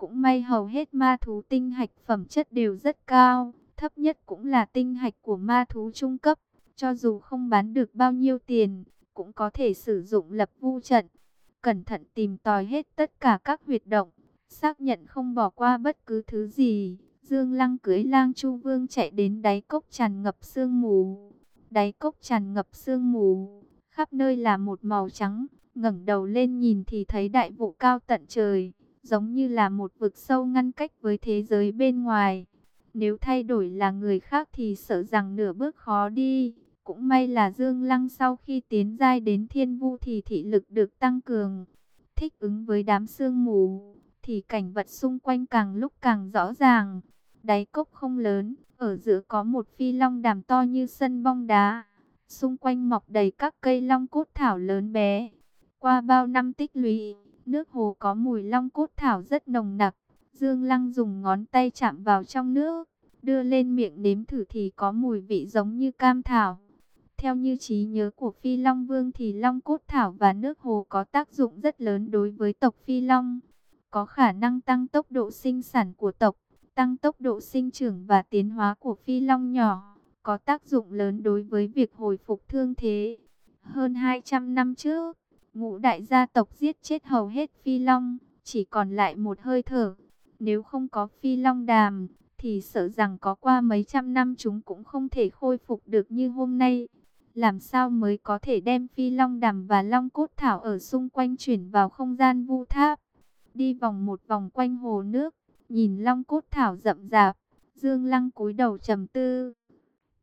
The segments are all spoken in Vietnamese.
Cũng may hầu hết ma thú tinh hạch phẩm chất đều rất cao, thấp nhất cũng là tinh hạch của ma thú trung cấp. Cho dù không bán được bao nhiêu tiền, cũng có thể sử dụng lập vu trận. Cẩn thận tìm tòi hết tất cả các huyệt động, xác nhận không bỏ qua bất cứ thứ gì. Dương Lăng cưới lang chu vương chạy đến đáy cốc tràn ngập sương mù. Đáy cốc tràn ngập sương mù, khắp nơi là một màu trắng. ngẩng đầu lên nhìn thì thấy đại vụ cao tận trời, giống như là một vực sâu ngăn cách với thế giới bên ngoài. Nếu thay đổi là người khác thì sợ rằng nửa bước khó đi. Cũng may là Dương Lăng sau khi tiến giai đến thiên vu thì thị lực được tăng cường. Thích ứng với đám sương mù, thì cảnh vật xung quanh càng lúc càng rõ ràng. Đáy cốc không lớn, ở giữa có một phi long đàm to như sân bong đá. Xung quanh mọc đầy các cây long cốt thảo lớn bé. Qua bao năm tích lũy, nước hồ có mùi long cốt thảo rất nồng nặc. Dương Lăng dùng ngón tay chạm vào trong nước, đưa lên miệng nếm thử thì có mùi vị giống như cam thảo. Theo như trí nhớ của Phi Long Vương thì Long Cốt Thảo và nước hồ có tác dụng rất lớn đối với tộc Phi Long. Có khả năng tăng tốc độ sinh sản của tộc, tăng tốc độ sinh trưởng và tiến hóa của Phi Long nhỏ. Có tác dụng lớn đối với việc hồi phục thương thế. Hơn 200 năm trước, ngũ đại gia tộc giết chết hầu hết Phi Long, chỉ còn lại một hơi thở. Nếu không có Phi Long đàm, thì sợ rằng có qua mấy trăm năm chúng cũng không thể khôi phục được như hôm nay. Làm sao mới có thể đem phi long đàm và long cốt thảo ở xung quanh chuyển vào không gian vu tháp. Đi vòng một vòng quanh hồ nước, nhìn long cốt thảo rậm rạp, Dương Lăng cúi đầu trầm tư.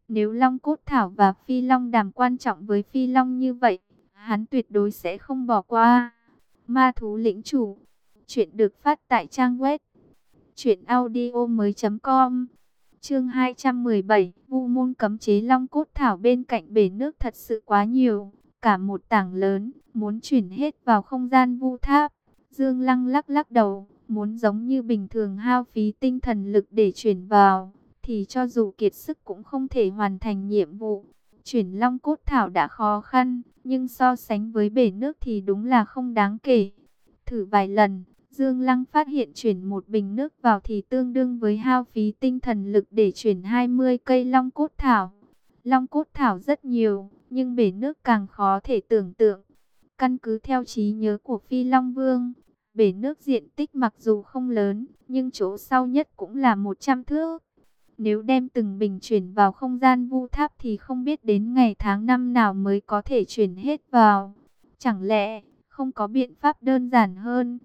Nếu long cốt thảo và phi long đàm quan trọng với phi long như vậy, hắn tuyệt đối sẽ không bỏ qua. Ma thú lĩnh chủ, chuyện được phát tại trang web chuyện audio mới.com Chương 217, Vu môn cấm chế long cốt thảo bên cạnh bể nước thật sự quá nhiều, cả một tảng lớn, muốn chuyển hết vào không gian vu tháp. Dương Lăng lắc lắc đầu, muốn giống như bình thường hao phí tinh thần lực để chuyển vào, thì cho dù kiệt sức cũng không thể hoàn thành nhiệm vụ. Chuyển long cốt thảo đã khó khăn, nhưng so sánh với bể nước thì đúng là không đáng kể. Thử vài lần, Dương Lăng phát hiện chuyển một bình nước vào thì tương đương với hao phí tinh thần lực để chuyển 20 cây long cốt thảo. Long cốt thảo rất nhiều, nhưng bể nước càng khó thể tưởng tượng. Căn cứ theo trí nhớ của Phi Long Vương, bể nước diện tích mặc dù không lớn, nhưng chỗ sau nhất cũng là 100 thước. Nếu đem từng bình chuyển vào không gian vu tháp thì không biết đến ngày tháng năm nào mới có thể chuyển hết vào. Chẳng lẽ không có biện pháp đơn giản hơn?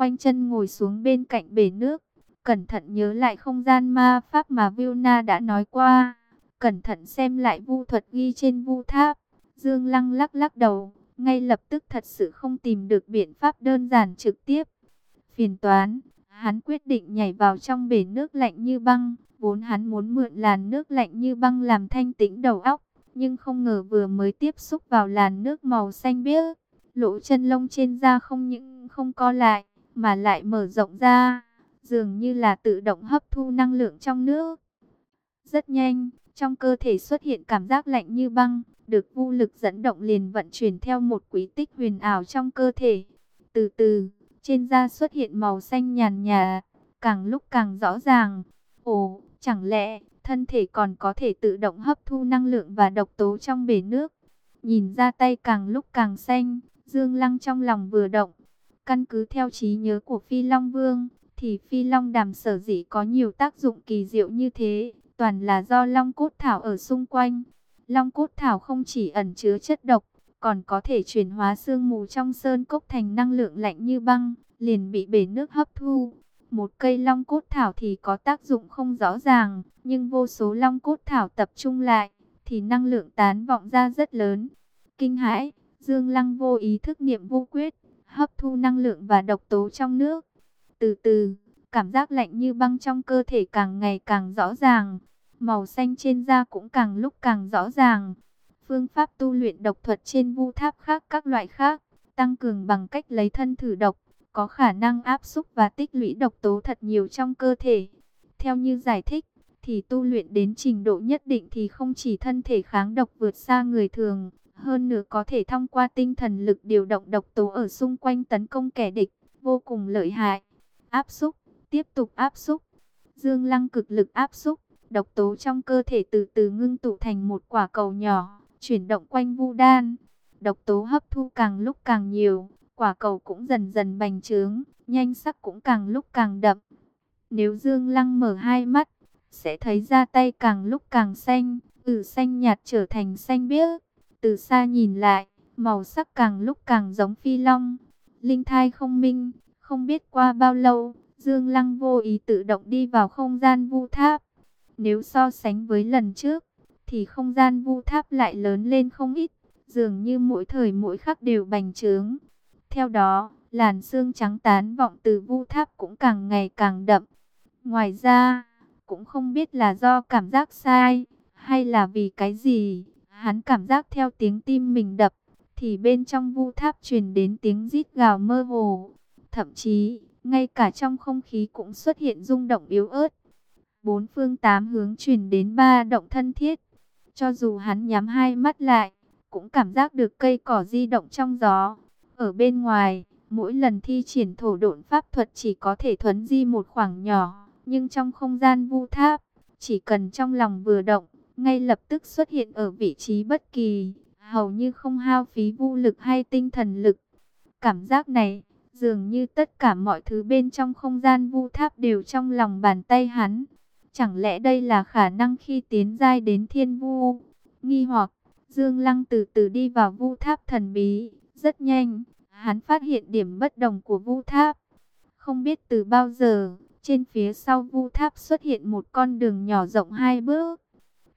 khoanh chân ngồi xuống bên cạnh bể nước, cẩn thận nhớ lại không gian ma pháp mà Vilna đã nói qua, cẩn thận xem lại vu thuật ghi trên vu tháp. Dương Lăng lắc lắc đầu, ngay lập tức thật sự không tìm được biện pháp đơn giản trực tiếp. Phiền toán, hắn quyết định nhảy vào trong bể nước lạnh như băng, vốn hắn muốn mượn làn nước lạnh như băng làm thanh tĩnh đầu óc, nhưng không ngờ vừa mới tiếp xúc vào làn nước màu xanh biếc, lỗ chân lông trên da không những không co lại, mà lại mở rộng ra, dường như là tự động hấp thu năng lượng trong nước. Rất nhanh, trong cơ thể xuất hiện cảm giác lạnh như băng, được vô lực dẫn động liền vận chuyển theo một quý tích huyền ảo trong cơ thể. Từ từ, trên da xuất hiện màu xanh nhàn nhạt, càng lúc càng rõ ràng. Ồ, chẳng lẽ thân thể còn có thể tự động hấp thu năng lượng và độc tố trong bể nước? Nhìn ra tay càng lúc càng xanh, Dương Lăng trong lòng vừa động, Căn cứ theo trí nhớ của Phi Long Vương, thì Phi Long đàm sở dĩ có nhiều tác dụng kỳ diệu như thế, toàn là do Long Cốt Thảo ở xung quanh. Long Cốt Thảo không chỉ ẩn chứa chất độc, còn có thể chuyển hóa sương mù trong sơn cốc thành năng lượng lạnh như băng, liền bị bể nước hấp thu. Một cây long cốt thảo thì có tác dụng không rõ ràng, nhưng vô số long cốt thảo tập trung lại, thì năng lượng tán vọng ra rất lớn. Kinh hãi, Dương Lăng vô ý thức niệm vô quyết, hấp thu năng lượng và độc tố trong nước. Từ từ, cảm giác lạnh như băng trong cơ thể càng ngày càng rõ ràng, màu xanh trên da cũng càng lúc càng rõ ràng. Phương pháp tu luyện độc thuật trên vu tháp khác các loại khác, tăng cường bằng cách lấy thân thử độc, có khả năng áp xúc và tích lũy độc tố thật nhiều trong cơ thể. Theo như giải thích, thì tu luyện đến trình độ nhất định thì không chỉ thân thể kháng độc vượt xa người thường, hơn nữa có thể thông qua tinh thần lực điều động độc tố ở xung quanh tấn công kẻ địch, vô cùng lợi hại. Áp xúc, tiếp tục áp xúc. Dương Lăng cực lực áp xúc, độc tố trong cơ thể từ từ ngưng tụ thành một quả cầu nhỏ, chuyển động quanh vu đan. Độc tố hấp thu càng lúc càng nhiều, quả cầu cũng dần dần bành trướng, nhanh sắc cũng càng lúc càng đậm. Nếu Dương Lăng mở hai mắt, sẽ thấy da tay càng lúc càng xanh, từ xanh nhạt trở thành xanh biếc. Từ xa nhìn lại, màu sắc càng lúc càng giống phi long. Linh thai không minh, không biết qua bao lâu, Dương Lăng vô ý tự động đi vào không gian vu tháp. Nếu so sánh với lần trước, thì không gian vu tháp lại lớn lên không ít, dường như mỗi thời mỗi khắc đều bành trướng. Theo đó, làn xương trắng tán vọng từ vu tháp cũng càng ngày càng đậm. Ngoài ra, cũng không biết là do cảm giác sai, hay là vì cái gì, hắn cảm giác theo tiếng tim mình đập, thì bên trong vu tháp truyền đến tiếng rít gào mơ hồ. Thậm chí, ngay cả trong không khí cũng xuất hiện rung động yếu ớt. Bốn phương tám hướng truyền đến ba động thân thiết. Cho dù hắn nhắm hai mắt lại, cũng cảm giác được cây cỏ di động trong gió. Ở bên ngoài, mỗi lần thi triển thổ độn pháp thuật chỉ có thể thuấn di một khoảng nhỏ. Nhưng trong không gian vu tháp, chỉ cần trong lòng vừa động, ngay lập tức xuất hiện ở vị trí bất kỳ, hầu như không hao phí vu lực hay tinh thần lực. Cảm giác này, dường như tất cả mọi thứ bên trong không gian vu tháp đều trong lòng bàn tay hắn. Chẳng lẽ đây là khả năng khi tiến giai đến thiên vu? Nghi hoặc, Dương Lăng từ từ đi vào vu tháp thần bí, rất nhanh, hắn phát hiện điểm bất đồng của vu tháp. Không biết từ bao giờ, trên phía sau vu tháp xuất hiện một con đường nhỏ rộng hai bước.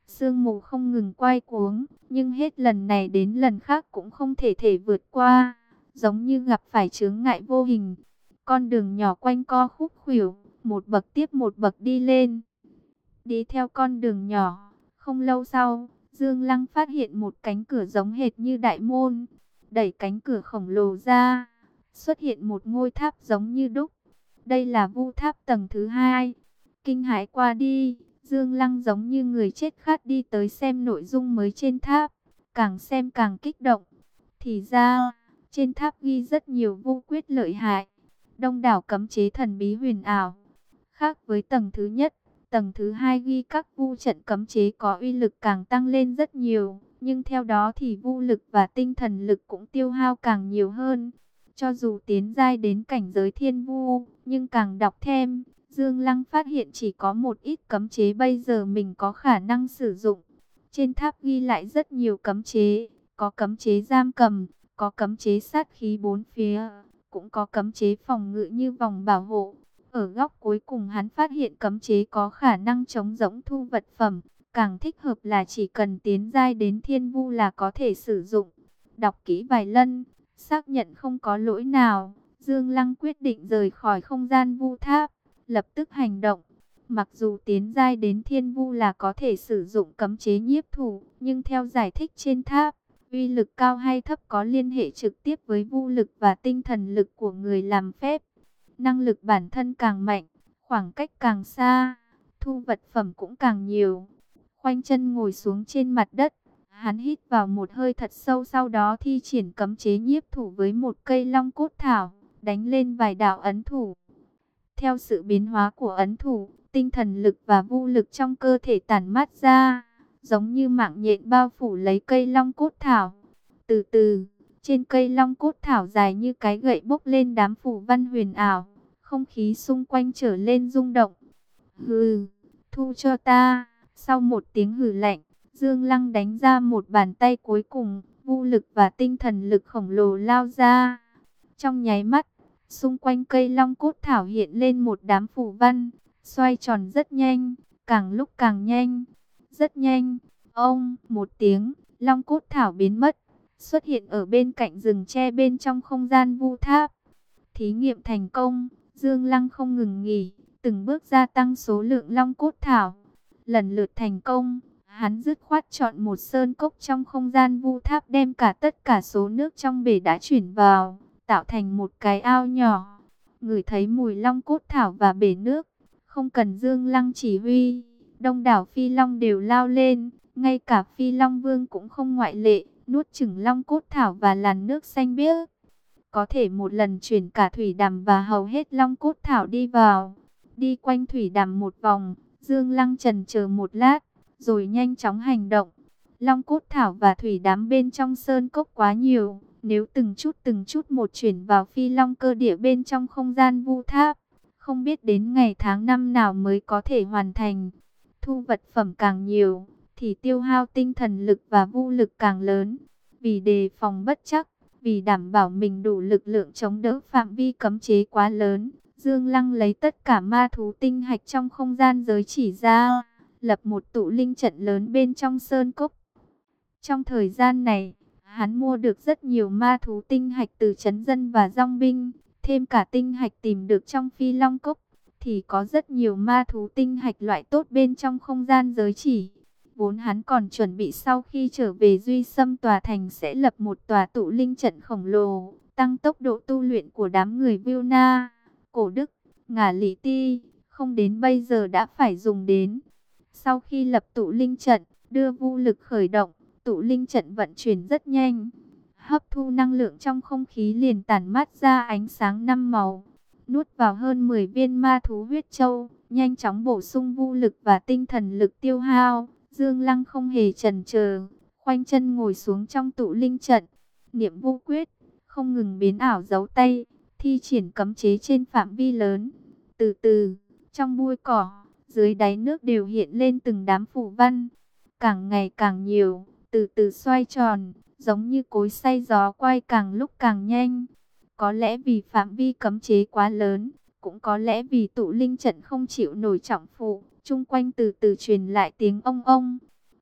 Sương mù không ngừng quay cuống, nhưng hết lần này đến lần khác cũng không thể thể vượt qua, giống như gặp phải chướng ngại vô hình. Con đường nhỏ quanh co khúc khuỷu, một bậc tiếp một bậc đi lên. Đi theo con đường nhỏ, không lâu sau, Dương Lăng phát hiện một cánh cửa giống hệt như đại môn. Đẩy cánh cửa khổng lồ ra, xuất hiện một ngôi tháp giống như đúc. Đây là vu tháp tầng thứ hai. Kinh hãi qua đi, Dương Lăng giống như người chết khát đi tới xem nội dung mới trên tháp. Càng xem càng kích động. Thì ra, trên tháp ghi rất nhiều vô quyết lợi hại. Đông đảo cấm chế thần bí huyền ảo. Khác với tầng thứ nhất, tầng thứ hai ghi các vu trận cấm chế có uy lực càng tăng lên rất nhiều. Nhưng theo đó thì vũ lực và tinh thần lực cũng tiêu hao càng nhiều hơn. Cho dù tiến giai đến cảnh giới thiên vu, nhưng càng đọc thêm, Dương Lăng phát hiện chỉ có một ít cấm chế bây giờ mình có khả năng sử dụng. Trên tháp ghi lại rất nhiều cấm chế, có cấm chế giam cầm, có cấm chế sát khí bốn phía, cũng có cấm chế phòng ngự như vòng bảo hộ. Ở góc cuối cùng hắn phát hiện cấm chế có khả năng chống rỗng thu vật phẩm, càng thích hợp là chỉ cần tiến giai đến thiên vu là có thể sử dụng. Đọc kỹ vài lần, xác nhận không có lỗi nào, Dương Lăng quyết định rời khỏi không gian vu tháp lập tức hành động. Mặc dù tiến giai đến thiên vu là có thể sử dụng cấm chế nhiếp thủ, nhưng theo giải thích trên tháp, uy lực cao hay thấp có liên hệ trực tiếp với vu lực và tinh thần lực của người làm phép. Năng lực bản thân càng mạnh, khoảng cách càng xa, thu vật phẩm cũng càng nhiều. Khoanh chân ngồi xuống trên mặt đất, hắn hít vào một hơi thật sâu sau đó thi triển cấm chế nhiếp thủ với một cây long cốt thảo, đánh lên vài đạo ấn thủ. Theo sự biến hóa của ấn thủ, tinh thần lực và vu lực trong cơ thể tản mát ra, giống như mạng nhện bao phủ lấy cây long cốt thảo. Từ từ, trên cây long cốt thảo dài như cái gậy bốc lên đám phủ văn huyền ảo, không khí xung quanh trở lên rung động. Hừ, thu cho ta. Sau một tiếng hừ lạnh, Dương Lăng đánh ra một bàn tay cuối cùng, vũ lực và tinh thần lực khổng lồ lao ra. Trong nháy mắt, Xung quanh cây long cốt thảo hiện lên một đám phủ văn, xoay tròn rất nhanh, càng lúc càng nhanh, rất nhanh. Ông, một tiếng, long cốt thảo biến mất, xuất hiện ở bên cạnh rừng tre bên trong không gian vu tháp. Thí nghiệm thành công, Dương Lăng không ngừng nghỉ, từng bước gia tăng số lượng long cốt thảo. Lần lượt thành công, hắn dứt khoát chọn một sơn cốc trong không gian vu tháp đem cả tất cả số nước trong bể đã chuyển vào tạo thành một cái ao nhỏ. Người thấy mùi long cốt thảo và bể nước, không cần Dương Lăng chỉ huy, đông đảo phi long đều lao lên, ngay cả phi long vương cũng không ngoại lệ, nuốt chửng long cốt thảo và làn nước xanh biếc. Có thể một lần chuyển cả thủy đàm và hầu hết long cốt thảo đi vào. đi quanh thủy đàm một vòng. Dương Lăng trần chờ một lát, rồi nhanh chóng hành động. Long cốt thảo và thủy đám bên trong sơn cốc quá nhiều. Nếu từng chút từng chút một chuyển vào phi long cơ địa bên trong không gian vu tháp, không biết đến ngày tháng năm nào mới có thể hoàn thành. Thu vật phẩm càng nhiều, thì tiêu hao tinh thần lực và vu lực càng lớn. Vì đề phòng bất chắc, vì đảm bảo mình đủ lực lượng chống đỡ phạm vi cấm chế quá lớn, Dương Lăng lấy tất cả ma thú tinh hạch trong không gian giới chỉ ra, lập một tụ linh trận lớn bên trong sơn cốc. Trong thời gian này, hắn mua được rất nhiều ma thú tinh hạch từ chấn dân và rong binh, thêm cả tinh hạch tìm được trong phi long cốc, thì có rất nhiều ma thú tinh hạch loại tốt bên trong không gian giới chỉ. Vốn hắn còn chuẩn bị sau khi trở về Duy Sâm Tòa Thành sẽ lập một tòa tụ linh trận khổng lồ, tăng tốc độ tu luyện của đám người Vilna, Cổ Đức, Ngả Lý Ti, không đến bây giờ đã phải dùng đến. Sau khi lập tụ linh trận, đưa vu lực khởi động, tụ linh trận vận chuyển rất nhanh. Hấp thu năng lượng trong không khí liền tản mát ra ánh sáng năm màu. Nuốt vào hơn 10 viên ma thú huyết châu, nhanh chóng bổ sung vu lực và tinh thần lực tiêu hao. Dương Lăng không hề chần chờ, khoanh chân ngồi xuống trong tụ linh trận, niệm vô quyết, không ngừng biến ảo giấu tay, thi triển cấm chế trên phạm vi lớn. Từ từ, trong bụi cỏ, dưới đáy nước đều hiện lên từng đám phủ văn, càng ngày càng nhiều, từ từ xoay tròn, giống như cối xay gió quay càng lúc càng nhanh. Có lẽ vì phạm vi cấm chế quá lớn, cũng có lẽ vì tụ linh trận không chịu nổi trọng phụ, chung quanh từ từ truyền lại tiếng ông ông.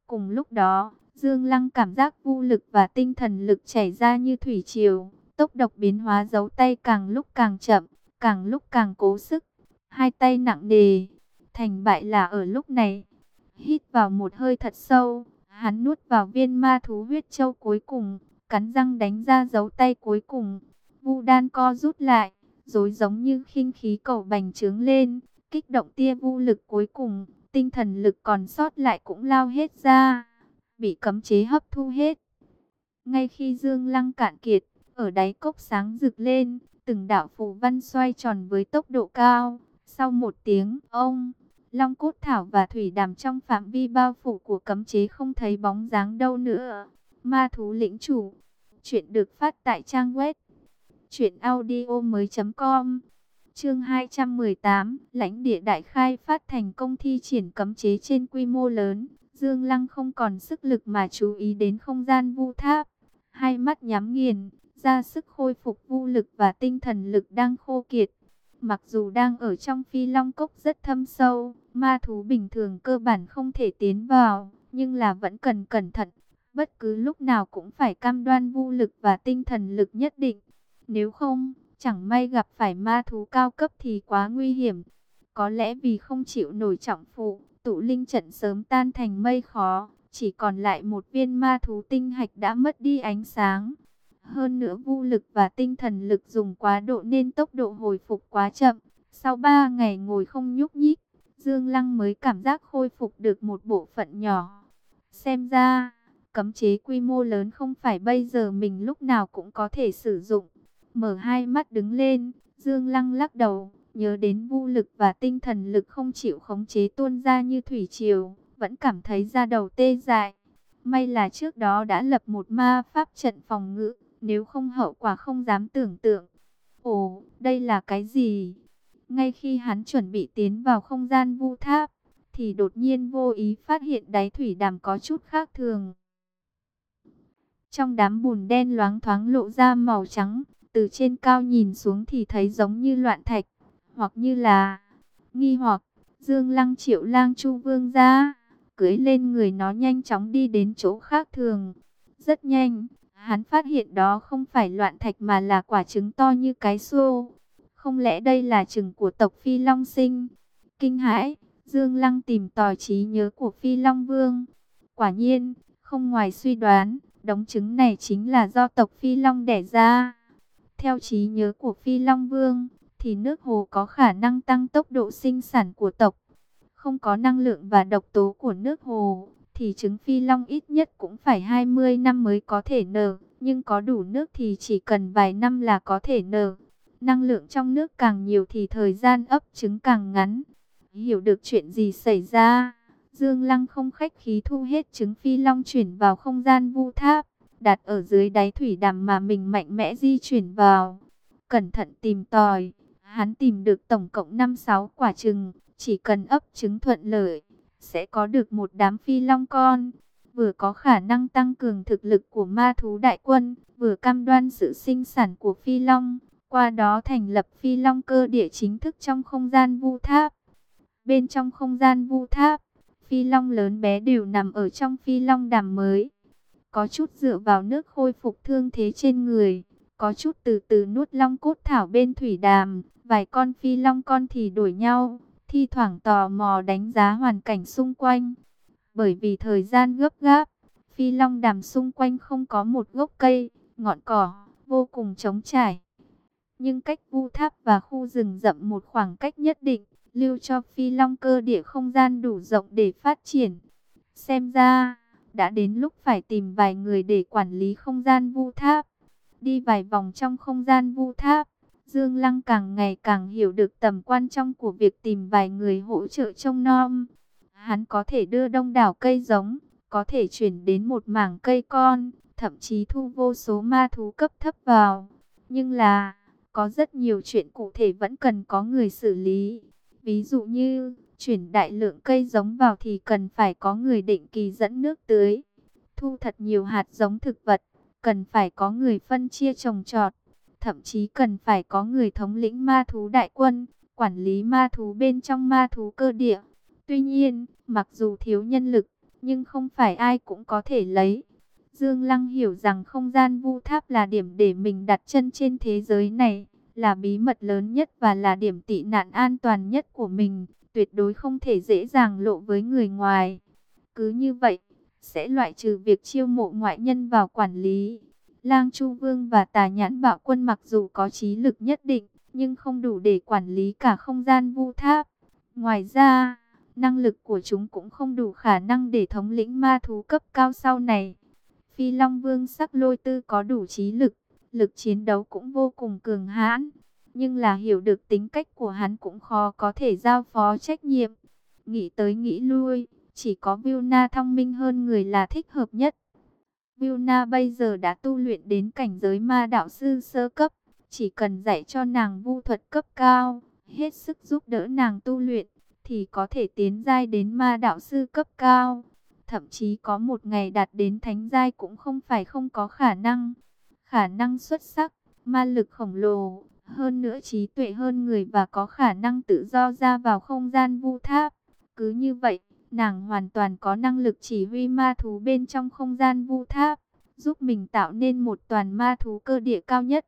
Cùng lúc đó, Dương Lăng cảm giác vô lực và tinh thần lực chảy ra như thủy triều, tốc độc biến hóa dấu tay càng lúc càng chậm, càng lúc càng cố sức. Hai tay nặng nề, thành bại là ở lúc này. Hít vào một hơi thật sâu, hắn nuốt vào viên ma thú huyết châu cuối cùng, cắn răng đánh ra dấu tay cuối cùng. Vu đan co rút lại, rồi giống như khinh khí cầu bành trướng lên, kích động tia vu lực cuối cùng, tinh thần lực còn sót lại cũng lao hết ra, bị cấm chế hấp thu hết. Ngay khi Dương Lăng cạn kiệt, ở đáy cốc sáng rực lên, từng đạo phù văn xoay tròn với tốc độ cao. Sau một tiếng, ông, Long cốt thảo và thủy đàm trong phạm vi bao phủ của cấm chế không thấy bóng dáng đâu nữa. Ma thú lĩnh chủ, chuyện được phát tại trang web truyện audio mới.com Chương 218, lãnh địa đại khai phát thành công thi triển cấm chế trên quy mô lớn. Dương Lăng không còn sức lực mà chú ý đến không gian vu tháp. Hai mắt nhắm nghiền, ra sức khôi phục vu lực và tinh thần lực đang khô kiệt. Mặc dù đang ở trong phi long cốc rất thâm sâu, ma thú bình thường cơ bản không thể tiến vào, nhưng là vẫn cần cẩn thận. Bất cứ lúc nào cũng phải cam đoan vu lực và tinh thần lực nhất định. Nếu không, Chẳng may gặp phải ma thú cao cấp thì quá nguy hiểm. Có lẽ vì không chịu nổi trọng phụ, tụ linh trận sớm tan thành mây khó. Chỉ còn lại một viên ma thú tinh hạch đã mất đi ánh sáng. Hơn nữa vô lực và tinh thần lực dùng quá độ nên tốc độ hồi phục quá chậm. Sau 3 ngày ngồi không nhúc nhích, Dương Lăng mới cảm giác khôi phục được một bộ phận nhỏ. Xem ra, cấm chế quy mô lớn không phải bây giờ mình lúc nào cũng có thể sử dụng mở hai mắt đứng lên, Dương Lăng lắc đầu, nhớ đến vô lực và tinh thần lực không chịu khống chế tuôn ra như thủy triều, vẫn cảm thấy da đầu tê dại. May là trước đó đã lập một ma pháp trận phòng ngự, nếu không hậu quả không dám tưởng tượng. Ồ, đây là cái gì? Ngay khi hắn chuẩn bị tiến vào không gian vu tháp, thì đột nhiên vô ý phát hiện đáy thủy đàm có chút khác thường. Trong đám bùn đen loáng thoáng lộ ra màu trắng, từ trên cao nhìn xuống thì thấy giống như loạn thạch, hoặc như là nghi hoặc Dương Lăng Triệu Lang Chu Vương ra, cưới lên người nó nhanh chóng đi đến chỗ khác thường. Rất nhanh, hắn phát hiện đó không phải loạn thạch mà là quả trứng to như cái xô. Không lẽ đây là trứng của tộc Phi Long Sinh? Kinh hãi, Dương Lăng tìm tòi trí nhớ của Phi Long Vương. Quả nhiên, không ngoài suy đoán, đống trứng này chính là do tộc Phi Long đẻ ra. Theo trí nhớ của Phi Long Vương, thì nước hồ có khả năng tăng tốc độ sinh sản của tộc. Không có năng lượng và độc tố của nước hồ, thì trứng Phi Long ít nhất cũng phải 20 năm mới có thể nở. Nhưng có đủ nước thì chỉ cần vài năm là có thể nở. năng lượng trong nước càng nhiều thì thời gian ấp trứng càng ngắn. Hiểu được chuyện gì xảy ra, Dương Lăng không khách khí thu hết trứng phi long chuyển vào không gian vu tháp, đặt ở dưới đáy thủy đàm mà mình mạnh mẽ di chuyển vào. Cẩn thận tìm tòi, hắn tìm được tổng cộng 5-6 quả trứng, chỉ cần ấp trứng thuận lợi, sẽ có được một đám phi long con. Vừa có khả năng tăng cường thực lực của ma thú đại quân, vừa cam đoan sự sinh sản của phi long, qua đó thành lập phi long cơ địa chính thức trong không gian vu tháp. Bên trong không gian vu tháp, phi long lớn bé đều nằm ở trong phi long đàm mới. Có chút dựa vào nước khôi phục thương thế trên người, có chút từ từ nuốt long cốt thảo bên thủy đàm, vài con phi long con thì đổi nhau, thi thoảng tò mò đánh giá hoàn cảnh xung quanh. Bởi vì thời gian gấp gáp, phi long đàm xung quanh không có một gốc cây, ngọn cỏ, vô cùng trống trải. Nhưng cách vu tháp và khu rừng rậm một khoảng cách nhất định, lưu cho phi long cơ địa không gian đủ rộng để phát triển. Xem ra, đã đến lúc phải tìm vài người để quản lý không gian vu tháp. Đi vài vòng trong không gian vu tháp, Dương Lăng càng ngày càng hiểu được tầm quan trọng của việc tìm vài người hỗ trợ trông nom. Hắn có thể đưa đông đảo cây giống, có thể chuyển đến một mảng cây con, thậm chí thu vô số ma thú cấp thấp vào. Nhưng là, có rất nhiều chuyện cụ thể vẫn cần có người xử lý. Ví dụ như, chuyển đại lượng cây giống vào thì cần phải có người định kỳ dẫn nước tưới. Thu thật nhiều hạt giống thực vật, cần phải có người phân chia trồng trọt. Thậm chí cần phải có người thống lĩnh ma thú đại quân, quản lý ma thú bên trong ma thú cơ địa. Tuy nhiên, mặc dù thiếu nhân lực, nhưng không phải ai cũng có thể lấy. Dương Lăng hiểu rằng không gian vu tháp là điểm để mình đặt chân trên thế giới này, là bí mật lớn nhất và là điểm tị nạn an toàn nhất của mình, tuyệt đối không thể dễ dàng lộ với người ngoài. Cứ như vậy, sẽ loại trừ việc chiêu mộ ngoại nhân vào quản lý. Lang Chu Vương và Tà Nhãn Bạo Quân mặc dù có trí lực nhất định, nhưng không đủ để quản lý cả không gian vu tháp. Ngoài ra, năng lực của chúng cũng không đủ khả năng để thống lĩnh ma thú cấp cao sau này. Phi Long Vương sắc lôi tư có đủ trí lực, lực chiến đấu cũng vô cùng cường hãn, nhưng là hiểu được tính cách của hắn cũng khó có thể giao phó trách nhiệm. Nghĩ tới nghĩ lui, chỉ có Vilna thông minh hơn người là thích hợp nhất. Vilna bây giờ đã tu luyện đến cảnh giới ma đạo sư sơ cấp, chỉ cần dạy cho nàng vu thuật cấp cao, hết sức giúp đỡ nàng tu luyện, thì có thể tiến giai đến ma đạo sư cấp cao. Thậm chí có một ngày đạt đến thánh giai cũng không phải không có khả năng. Khả năng xuất sắc, ma lực khổng lồ, hơn nữa trí tuệ hơn người và có khả năng tự do ra vào không gian vu tháp. Cứ như vậy, nàng hoàn toàn có năng lực chỉ huy ma thú bên trong không gian vu tháp, giúp mình tạo nên một toàn ma thú cơ địa cao nhất.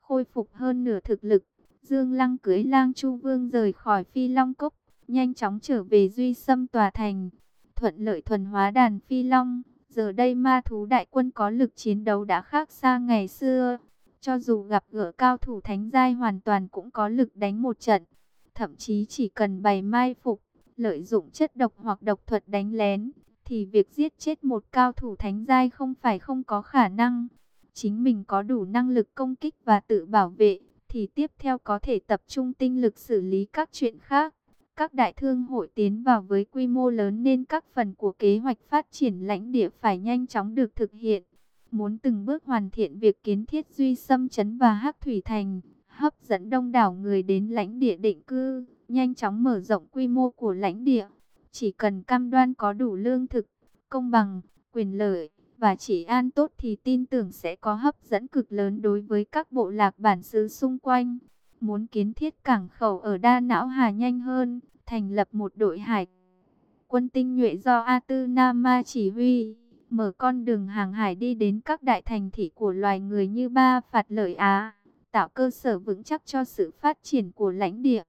Khôi phục hơn nửa thực lực, Dương Lăng cưới lang Chu Vương rời khỏi Phi Long Cốc, nhanh chóng trở về Duy Sâm Tòa Thành, thuận lợi thuần hóa đàn Phi Long. Giờ đây ma thú đại quân có lực chiến đấu đã khác xa ngày xưa. Cho dù gặp gỡ cao thủ thánh giai hoàn toàn cũng có lực đánh một trận. Thậm chí chỉ cần bày mai phục, lợi dụng chất độc hoặc độc thuật đánh lén, thì việc giết chết một cao thủ thánh giai không phải không có khả năng. Chính mình có đủ năng lực công kích và tự bảo vệ, thì tiếp theo có thể tập trung tinh lực xử lý các chuyện khác. Các đại thương hội tiến vào với quy mô lớn nên các phần của kế hoạch phát triển lãnh địa phải nhanh chóng được thực hiện. Muốn từng bước hoàn thiện việc kiến thiết duy xâm chấn và hắc thủy thành, hấp dẫn đông đảo người đến lãnh địa định cư, nhanh chóng mở rộng quy mô của lãnh địa. Chỉ cần cam đoan có đủ lương thực, công bằng, quyền lợi và chỉ an tốt thì tin tưởng sẽ có hấp dẫn cực lớn đối với các bộ lạc bản xứ xung quanh. Muốn kiến thiết cảng khẩu ở Đa Não Hà nhanh hơn, thành lập một đội hải quân tinh nhuệ do A Tư Nama chỉ huy, mở con đường hàng hải đi đến các đại thành thị của loài người như Ba Phạt Lợi Á, tạo cơ sở vững chắc cho sự phát triển của lãnh địa.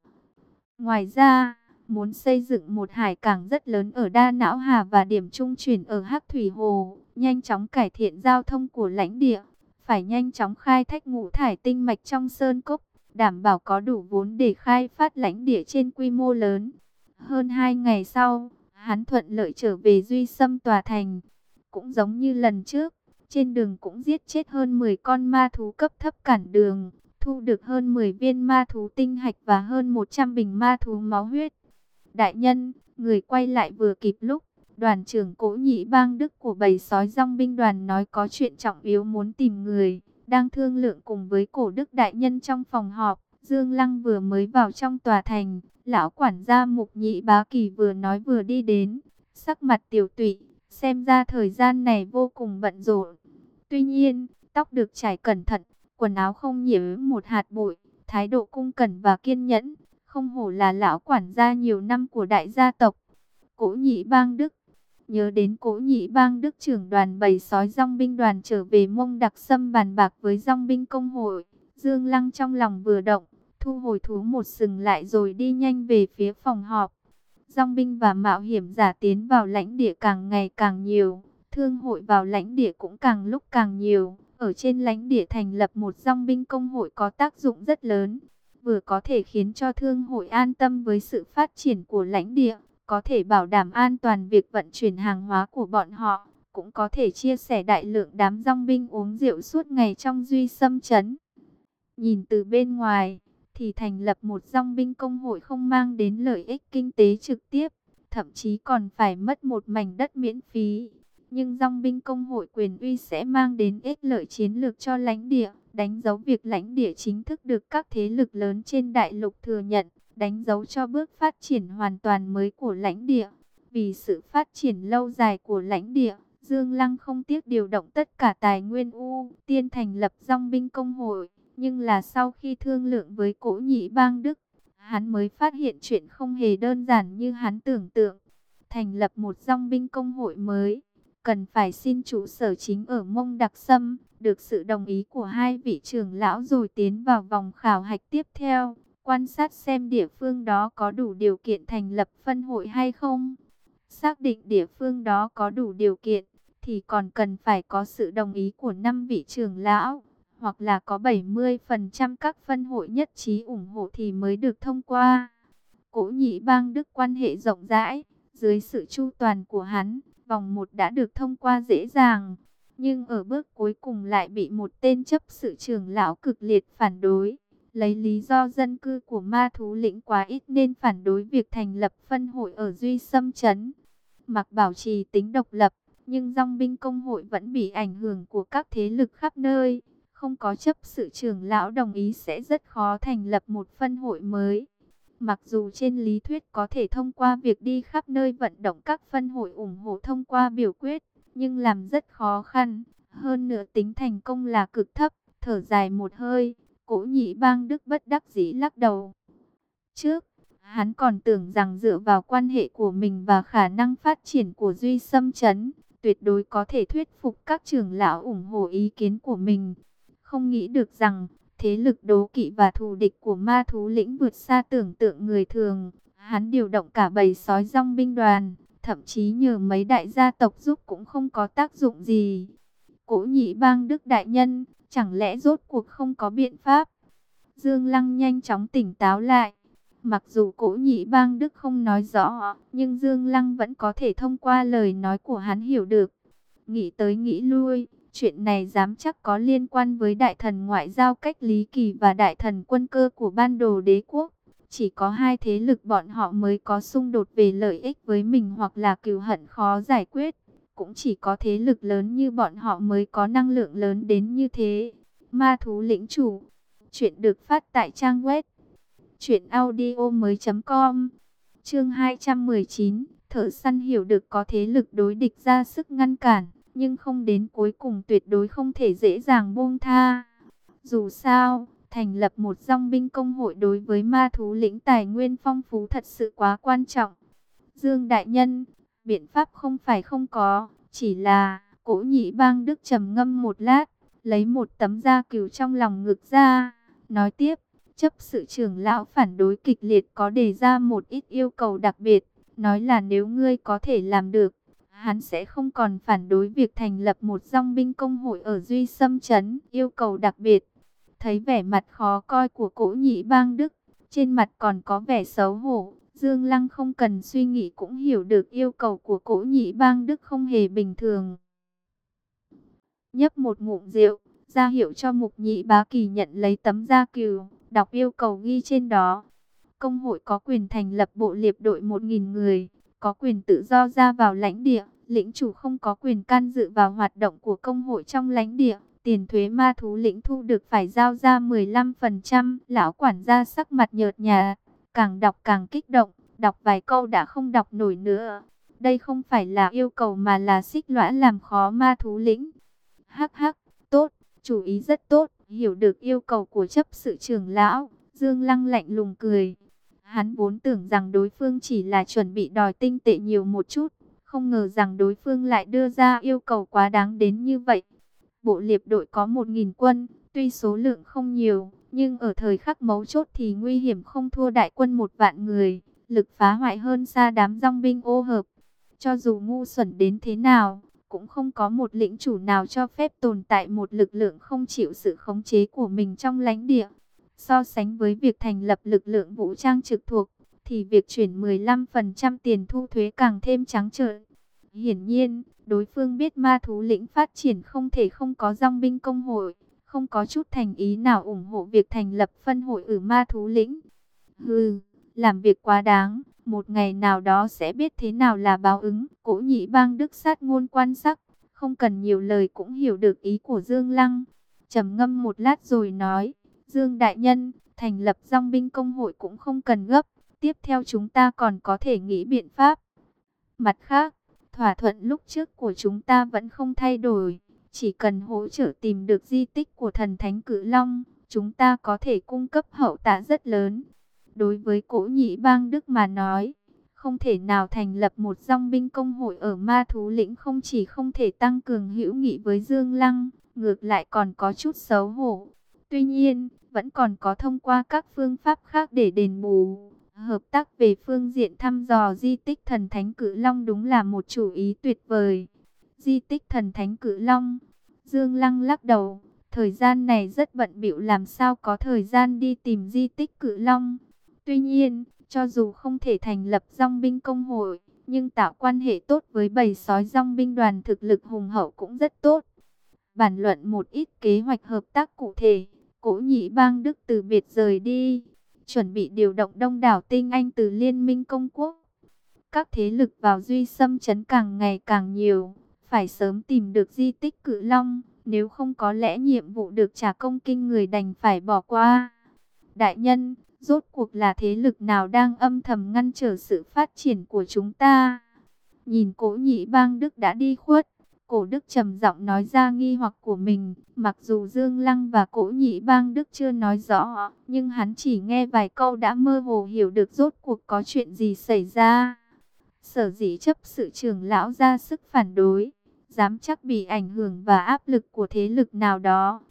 Ngoài ra, muốn xây dựng một hải cảng rất lớn ở Đa Não Hà và điểm trung chuyển ở Hắc Thủy Hồ, nhanh chóng cải thiện giao thông của lãnh địa, phải nhanh chóng khai thác ngũ thải tinh mạch trong sơn cốc, đảm bảo có đủ vốn để khai phát lãnh địa trên quy mô lớn. Hơn hai ngày sau, hắn thuận lợi trở về Duy Sâm Tòa Thành. Cũng giống như lần trước, trên đường cũng giết chết hơn 10 con ma thú cấp thấp cản đường, thu được hơn 10 viên ma thú tinh hạch và hơn 100 bình ma thú máu huyết. Đại nhân, người quay lại vừa kịp lúc, đoàn trưởng cố nhị bang Đức của bầy sói rong binh đoàn nói có chuyện trọng yếu muốn tìm người, đang thương lượng cùng với cổ đức đại nhân trong phòng họp. Dương Lăng vừa mới vào trong tòa thành, lão quản gia mục nhị bá kỳ vừa nói vừa đi đến, sắc mặt tiểu tụy, xem ra thời gian này vô cùng bận rộn. Tuy nhiên, tóc được trải cẩn thận, quần áo không nhiễm một hạt bụi, thái độ cung cẩn và kiên nhẫn, không hổ là lão quản gia nhiều năm của đại gia tộc. Cố nhị bang Đức Nhớ đến cố nhị bang Đức trưởng đoàn bầy sói rong binh đoàn trở về mông đặc xâm bàn bạc với rong binh công hội. Dương Lăng trong lòng vừa động, thu hồi thú một sừng lại rồi đi nhanh về phía phòng họp. Dòng binh và mạo hiểm giả tiến vào lãnh địa càng ngày càng nhiều, thương hội vào lãnh địa cũng càng lúc càng nhiều. Ở trên lãnh địa thành lập một dòng binh công hội có tác dụng rất lớn, vừa có thể khiến cho thương hội an tâm với sự phát triển của lãnh địa, có thể bảo đảm an toàn việc vận chuyển hàng hóa của bọn họ, cũng có thể chia sẻ đại lượng đám dòng binh uống rượu suốt ngày trong duy xâm chấn. Nhìn từ bên ngoài, thì thành lập một dòng binh công hội không mang đến lợi ích kinh tế trực tiếp, thậm chí còn phải mất một mảnh đất miễn phí. Nhưng dòng binh công hội quyền uy sẽ mang đến ích lợi chiến lược cho lãnh địa, đánh dấu việc lãnh địa chính thức được các thế lực lớn trên đại lục thừa nhận, đánh dấu cho bước phát triển hoàn toàn mới của lãnh địa. Vì sự phát triển lâu dài của lãnh địa, Dương Lăng không tiếc điều động tất cả tài nguyên U, tiên thành lập dòng binh công hội. Nhưng là sau khi thương lượng với cổ nhị bang Đức, hắn mới phát hiện chuyện không hề đơn giản như hắn tưởng tượng. Thành lập một dòng binh công hội mới, cần phải xin trụ sở chính ở Mông Đặc Sâm, được sự đồng ý của hai vị trưởng lão rồi tiến vào vòng khảo hạch tiếp theo, quan sát xem địa phương đó có đủ điều kiện thành lập phân hội hay không. Xác định địa phương đó có đủ điều kiện, thì còn cần phải có sự đồng ý của năm vị trưởng lão hoặc là có 70% các phân hội nhất trí ủng hộ thì mới được thông qua. Cố nhị bang Đức quan hệ rộng rãi, dưới sự chu toàn của hắn, vòng 1 đã được thông qua dễ dàng. Nhưng ở bước cuối cùng lại bị một tên chấp sự trưởng lão cực liệt phản đối. Lấy lý do dân cư của ma thú lĩnh quá ít nên phản đối việc thành lập phân hội ở Duy Sâm Trấn. Mặc bảo trì tính độc lập, nhưng dòng binh công hội vẫn bị ảnh hưởng của các thế lực khắp nơi không có chấp sự trưởng lão đồng ý sẽ rất khó thành lập một phân hội mới. Mặc dù trên lý thuyết có thể thông qua việc đi khắp nơi vận động các phân hội ủng hộ thông qua biểu quyết, nhưng làm rất khó khăn. Hơn nữa tính thành công là cực thấp, thở dài một hơi, cố nhị bang Đức bất đắc dĩ lắc đầu. Trước, hắn còn tưởng rằng dựa vào quan hệ của mình và khả năng phát triển của Duy Sâm Trấn, tuyệt đối có thể thuyết phục các trưởng lão ủng hộ ý kiến của mình. Không nghĩ được rằng, thế lực đố kỵ và thù địch của ma thú lĩnh vượt xa tưởng tượng người thường. Hắn điều động cả bầy sói rong binh đoàn, thậm chí nhờ mấy đại gia tộc giúp cũng không có tác dụng gì. Cố nhị bang Đức Đại Nhân, chẳng lẽ rốt cuộc không có biện pháp? Dương Lăng nhanh chóng tỉnh táo lại. Mặc dù cố nhị bang Đức không nói rõ, nhưng Dương Lăng vẫn có thể thông qua lời nói của hắn hiểu được. Nghĩ tới nghĩ lui, Chuyện này dám chắc có liên quan với đại thần ngoại giao cách lý kỳ và đại thần quân cơ của ban đồ đế quốc. Chỉ có hai thế lực bọn họ mới có xung đột về lợi ích với mình hoặc là cừu hận khó giải quyết. Cũng chỉ có thế lực lớn như bọn họ mới có năng lượng lớn đến như thế. Ma thú lĩnh chủ. Chuyện được phát tại trang web. Chuyện audio mới.com Chương 219 Thợ săn hiểu được có thế lực đối địch ra sức ngăn cản nhưng không đến cuối cùng tuyệt đối không thể dễ dàng buông tha. Dù sao, thành lập một dòng binh công hội đối với ma thú lĩnh tài nguyên phong phú thật sự quá quan trọng. Dương Đại Nhân, biện pháp không phải không có, chỉ là cổ nhị bang Đức trầm ngâm một lát, lấy một tấm da cừu trong lòng ngực ra, nói tiếp, chấp sự trưởng lão phản đối kịch liệt có đề ra một ít yêu cầu đặc biệt, nói là nếu ngươi có thể làm được, hắn sẽ không còn phản đối việc thành lập một dòng binh công hội ở Duy Sâm Trấn, yêu cầu đặc biệt. Thấy vẻ mặt khó coi của cổ nhị bang Đức, trên mặt còn có vẻ xấu hổ, Dương Lăng không cần suy nghĩ cũng hiểu được yêu cầu của cổ nhị bang Đức không hề bình thường. Nhấp một ngụm rượu, ra hiệu cho mục nhị bá kỳ nhận lấy tấm gia cừu, đọc yêu cầu ghi trên đó. Công hội có quyền thành lập bộ liệp đội 1.000 người, có quyền tự do ra vào lãnh địa, lĩnh chủ không có quyền can dự vào hoạt động của công hội trong lãnh địa. Tiền thuế ma thú lĩnh thu được phải giao ra 15%, lão quản gia sắc mặt nhợt nhạt, càng đọc càng kích động, đọc vài câu đã không đọc nổi nữa. Đây không phải là yêu cầu mà là xích lõa làm khó ma thú lĩnh. Hắc hắc, tốt, chủ ý rất tốt, hiểu được yêu cầu của chấp sự trưởng lão. Dương Lăng lạnh lùng cười. Hắn vốn tưởng rằng đối phương chỉ là chuẩn bị đòi tinh tệ nhiều một chút. Không ngờ rằng đối phương lại đưa ra yêu cầu quá đáng đến như vậy. Bộ liệp đội có 1.000 quân, tuy số lượng không nhiều, nhưng ở thời khắc mấu chốt thì nguy hiểm không thua đại quân một vạn người. Lực phá hoại hơn xa đám dòng binh ô hợp. Cho dù ngu xuẩn đến thế nào, cũng không có một lĩnh chủ nào cho phép tồn tại một lực lượng không chịu sự khống chế của mình trong lãnh địa. So sánh với việc thành lập lực lượng vũ trang trực thuộc, thì việc chuyển 15% tiền thu thuế càng thêm trắng trợn. Hiển nhiên, đối phương biết ma thú lĩnh phát triển không thể không có dòng binh công hội, không có chút thành ý nào ủng hộ việc thành lập phân hội ở ma thú lĩnh. Hừ, làm việc quá đáng, một ngày nào đó sẽ biết thế nào là báo ứng. Cố nhị bang đức sát ngôn quan sắc, không cần nhiều lời cũng hiểu được ý của Dương Lăng. trầm ngâm một lát rồi nói, Dương Đại Nhân, thành lập dòng binh công hội cũng không cần gấp. Tiếp theo chúng ta còn có thể nghĩ biện pháp. Mặt khác, thỏa thuận lúc trước của chúng ta vẫn không thay đổi. Chỉ cần hỗ trợ tìm được di tích của thần thánh cử long, chúng ta có thể cung cấp hậu tạ rất lớn. Đối với cổ nhị bang Đức mà nói, không thể nào thành lập một dòng binh công hội ở ma thú lĩnh không chỉ không thể tăng cường hữu nghị với Dương Lăng, ngược lại còn có chút xấu hổ. Tuy nhiên, vẫn còn có thông qua các phương pháp khác để đền bù. Hợp tác về phương diện thăm dò di tích thần thánh cử long đúng là một chủ ý tuyệt vời. Di tích thần thánh cử long, Dương Lăng lắc đầu, thời gian này rất bận bịu làm sao có thời gian đi tìm di tích cử long. Tuy nhiên, cho dù không thể thành lập dòng binh công hội, nhưng tạo quan hệ tốt với bầy sói dòng binh đoàn thực lực hùng hậu cũng rất tốt. Bản luận một ít kế hoạch hợp tác cụ thể, Cố nhị bang Đức từ biệt rời đi, chuẩn bị điều động đông đảo tinh anh từ Liên minh công quốc. Các thế lực vào duy xâm chấn càng ngày càng nhiều, phải sớm tìm được di tích cự long, nếu không có lẽ nhiệm vụ được trả công kinh người đành phải bỏ qua. Đại nhân, rốt cuộc là thế lực nào đang âm thầm ngăn trở sự phát triển của chúng ta? Nhìn cố nhị bang Đức đã đi khuất, Cổ Đức trầm giọng nói ra nghi hoặc của mình, mặc dù Dương Lăng và Cổ Nhị Bang Đức chưa nói rõ, nhưng hắn chỉ nghe vài câu đã mơ hồ hiểu được rốt cuộc có chuyện gì xảy ra. Sở dĩ chấp sự trưởng lão ra sức phản đối, dám chắc bị ảnh hưởng và áp lực của thế lực nào đó.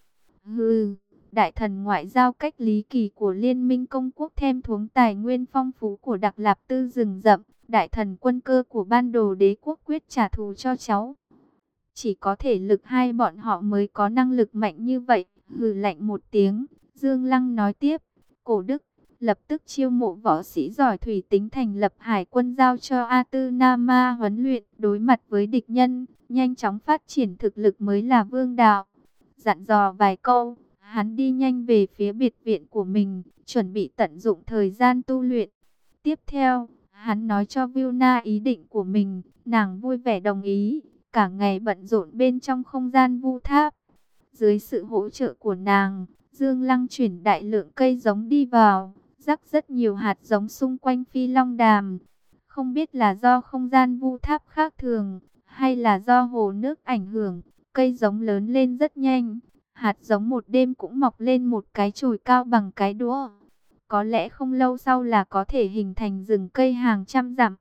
Hừ, đại thần ngoại giao cách lý kỳ của Liên minh công quốc thêm thuống tài nguyên phong phú của Đặc Lạp Tư rừng rậm, đại thần quân cơ của ban đồ đế quốc quyết trả thù cho cháu. Chỉ có thể lực hai bọn họ mới có năng lực mạnh như vậy. Hừ lạnh một tiếng, Dương Lăng nói tiếp. Cổ Đức lập tức chiêu mộ võ sĩ giỏi thủy tính thành lập hải quân giao cho A Tư Nama huấn luyện đối mặt với địch nhân, nhanh chóng phát triển thực lực mới là vương đạo. Dặn dò vài câu, hắn đi nhanh về phía biệt viện của mình, chuẩn bị tận dụng thời gian tu luyện. Tiếp theo, hắn nói cho Vilna ý định của mình, nàng vui vẻ đồng ý, cả ngày bận rộn bên trong không gian vu tháp. Dưới sự hỗ trợ của nàng, Dương Lăng chuyển đại lượng cây giống đi vào, rắc rất nhiều hạt giống xung quanh phi long đàm. Không biết là do không gian vu tháp khác thường, hay là do hồ nước ảnh hưởng, cây giống lớn lên rất nhanh. Hạt giống một đêm cũng mọc lên một cái chồi cao bằng cái đũa. Có lẽ không lâu sau là có thể hình thành rừng cây hàng trăm dặm.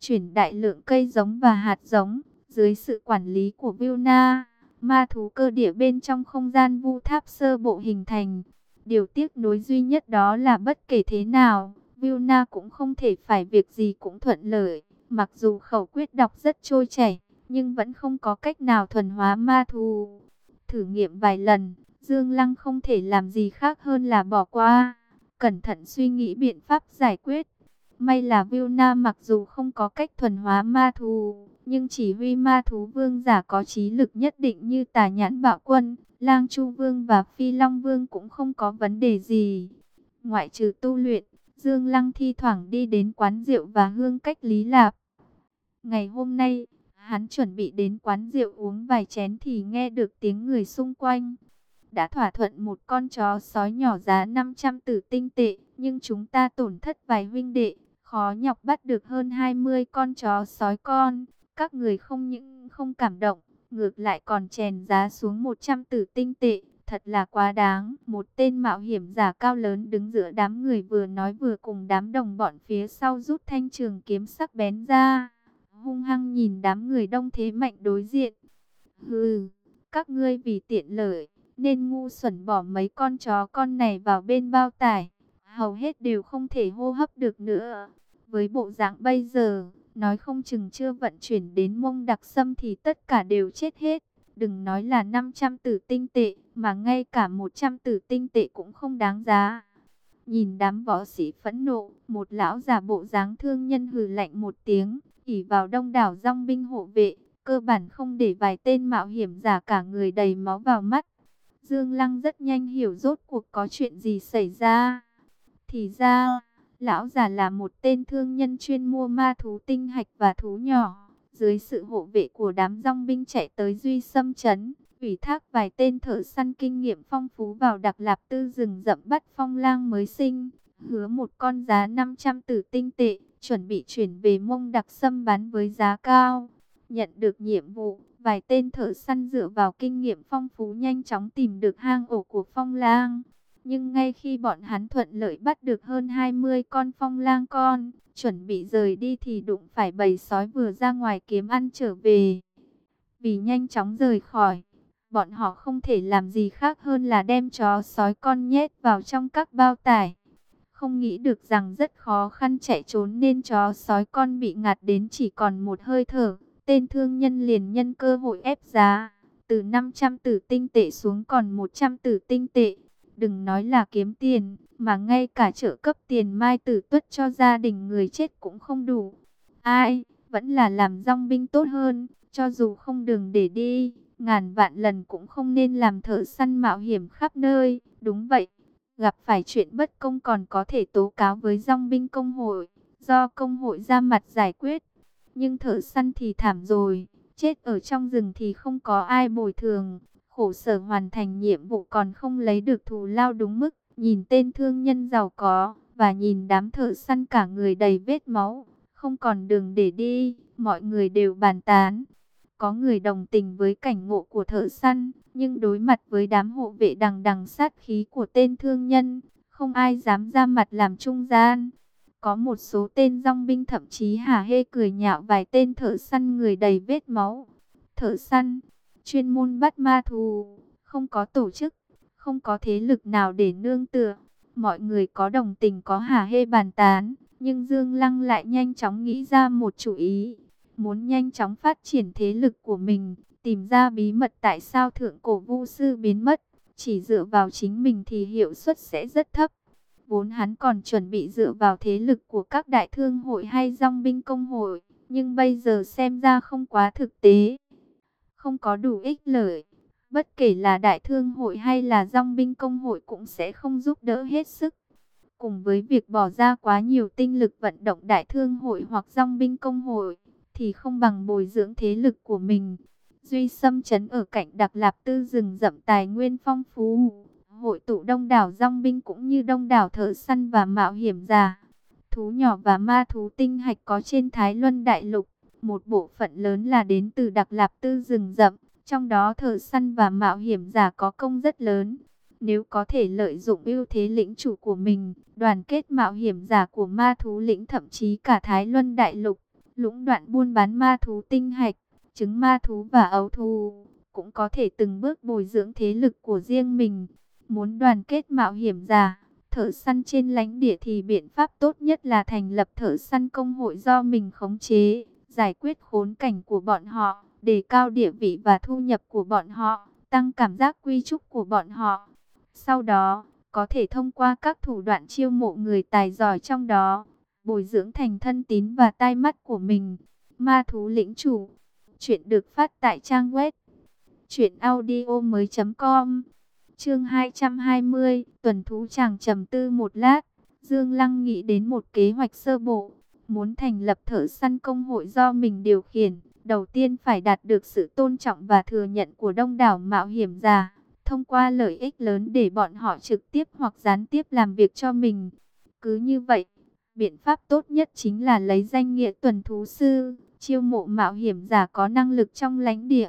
Chuyển đại lượng cây giống và hạt giống, dưới sự quản lý của Vilna, ma thú cơ địa bên trong không gian vu tháp sơ bộ hình thành. Điều tiếc nối duy nhất đó là bất kể thế nào, Vilna cũng không thể phải việc gì cũng thuận lợi. Mặc dù khẩu quyết đọc rất trôi chảy, nhưng vẫn không có cách nào thuần hóa ma thú. Thử nghiệm vài lần, Dương Lăng không thể làm gì khác hơn là bỏ qua. Cẩn thận suy nghĩ biện pháp giải quyết. May là Vilna mặc dù không có cách thuần hóa ma thú, nhưng chỉ huy ma thú vương giả có trí lực nhất định như tà nhãn bạo quân, lang chu vương và phi long vương cũng không có vấn đề gì. Ngoại trừ tu luyện, Dương Lăng thi thoảng đi đến quán rượu và hương cách Lý Lạp. Ngày hôm nay, hắn chuẩn bị đến quán rượu uống vài chén thì nghe được tiếng người xung quanh. Đã thỏa thuận một con chó sói nhỏ giá 500 tử tinh tệ, nhưng chúng ta tổn thất vài huynh đệ, khó nhọc bắt được hơn 20 con chó sói con. Các người không những không cảm động, ngược lại còn chèn giá xuống 100 tử tinh tệ, thật là quá đáng. Một tên mạo hiểm giả cao lớn đứng giữa đám người vừa nói vừa cùng đám đồng bọn phía sau rút thanh trường kiếm sắc bén ra. Hung hăng nhìn đám người đông thế mạnh đối diện. Hừ, các ngươi vì tiện lợi, nên ngu xuẩn bỏ mấy con chó con này vào bên bao tải. Hầu hết đều không thể hô hấp được nữa. Với bộ dạng bây giờ, nói không chừng chưa vận chuyển đến mông đặc sâm thì tất cả đều chết hết. Đừng nói là 500 tử tinh tệ, mà ngay cả 100 tử tinh tệ cũng không đáng giá. Nhìn đám võ sĩ phẫn nộ, một lão già bộ dáng thương nhân hừ lạnh một tiếng, ỉ vào đông đảo dòng binh hộ vệ, cơ bản không để vài tên mạo hiểm giả cả người đầy máu vào mắt. Dương Lăng rất nhanh hiểu rốt cuộc có chuyện gì xảy ra. Thì ra, lão già là một tên thương nhân chuyên mua ma thú tinh hạch và thú nhỏ. Dưới sự hộ vệ của đám rong binh chạy tới Duy Sâm Trấn, ủy thác vài tên thợ săn kinh nghiệm phong phú vào đặc lạp tư rừng rậm bắt phong lang mới sinh, hứa một con giá 500 tử tinh tệ, chuẩn bị chuyển về mông đặc sâm bán với giá cao. Nhận được nhiệm vụ, vài tên thợ săn dựa vào kinh nghiệm phong phú nhanh chóng tìm được hang ổ của phong lang. Nhưng ngay khi bọn hắn thuận lợi bắt được hơn 20 con phong lang con, chuẩn bị rời đi thì đụng phải bầy sói vừa ra ngoài kiếm ăn trở về. Vì nhanh chóng rời khỏi, bọn họ không thể làm gì khác hơn là đem chó sói con nhét vào trong các bao tải. Không nghĩ được rằng rất khó khăn chạy trốn nên chó sói con bị ngạt đến chỉ còn một hơi thở. Tên thương nhân liền nhân cơ hội ép giá, từ 500 tử tinh tệ xuống còn 100 tử tinh tệ. Đừng nói là kiếm tiền, mà ngay cả trợ cấp tiền mai tử tuất cho gia đình người chết cũng không đủ. Ai, vẫn là làm rong binh tốt hơn, cho dù không đường để đi, ngàn vạn lần cũng không nên làm thợ săn mạo hiểm khắp nơi. Đúng vậy, gặp phải chuyện bất công còn có thể tố cáo với rong binh công hội, do công hội ra mặt giải quyết. Nhưng thợ săn thì thảm rồi, chết ở trong rừng thì không có ai bồi thường, khổ sở hoàn thành nhiệm vụ còn không lấy được thù lao đúng mức. Nhìn tên thương nhân giàu có, và nhìn đám thợ săn cả người đầy vết máu, không còn đường để đi, mọi người đều bàn tán. Có người đồng tình với cảnh ngộ của thợ săn, nhưng đối mặt với đám hộ vệ đằng đằng sát khí của tên thương nhân, không ai dám ra mặt làm trung gian. Có một số tên rong binh thậm chí hả hê cười nhạo vài tên thợ săn người đầy vết máu. Thợ săn, chuyên môn bắt ma thù, không có tổ chức, không có thế lực nào để nương tựa. Mọi người có đồng tình có hả hê bàn tán, nhưng Dương Lăng lại nhanh chóng nghĩ ra một chủ ý. Muốn nhanh chóng phát triển thế lực của mình, tìm ra bí mật tại sao thượng cổ vu sư biến mất. Chỉ dựa vào chính mình thì hiệu suất sẽ rất thấp. Vốn hắn còn chuẩn bị dựa vào thế lực của các đại thương hội hay dòng binh công hội, nhưng bây giờ xem ra không quá thực tế. Không có đủ ích lợi, bất kể là đại thương hội hay là dòng binh công hội cũng sẽ không giúp đỡ hết sức. Cùng với việc bỏ ra quá nhiều tinh lực vận động đại thương hội hoặc dòng binh công hội, thì không bằng bồi dưỡng thế lực của mình. Duy xâm chấn ở cạnh Đặc Lạp Tư rừng rậm tài nguyên phong phú hội tụ đông đảo dòng binh cũng như đông đảo thợ săn và mạo hiểm giả. Thú nhỏ và ma thú tinh hạch có trên Thái Luân Đại Lục, một bộ phận lớn là đến từ Đặc Lạp Tư rừng rậm, trong đó thợ săn và mạo hiểm giả có công rất lớn. Nếu có thể lợi dụng ưu thế lĩnh chủ của mình, đoàn kết mạo hiểm giả của ma thú lĩnh thậm chí cả Thái Luân Đại Lục, lũng đoạn buôn bán ma thú tinh hạch, trứng ma thú và ấu thú, cũng có thể từng bước bồi dưỡng thế lực của riêng mình. Muốn đoàn kết mạo hiểm giả, thợ săn trên lãnh địa thì biện pháp tốt nhất là thành lập thợ săn công hội do mình khống chế, giải quyết khốn cảnh của bọn họ, đề cao địa vị và thu nhập của bọn họ, tăng cảm giác quy trúc của bọn họ. Sau đó, có thể thông qua các thủ đoạn chiêu mộ người tài giỏi trong đó, bồi dưỡng thành thân tín và tai mắt của mình. Ma thú lĩnh chủ. Chuyện được phát tại trang web truyệnaudiomoi.com. Chương 220, tuần thú chàng trầm tư một lát, Dương Lăng nghĩ đến một kế hoạch sơ bộ, muốn thành lập thợ săn công hội do mình điều khiển, đầu tiên phải đạt được sự tôn trọng và thừa nhận của đông đảo mạo hiểm giả, thông qua lợi ích lớn để bọn họ trực tiếp hoặc gián tiếp làm việc cho mình. Cứ như vậy, biện pháp tốt nhất chính là lấy danh nghĩa tuần thú sư, chiêu mộ mạo hiểm giả có năng lực trong lãnh địa.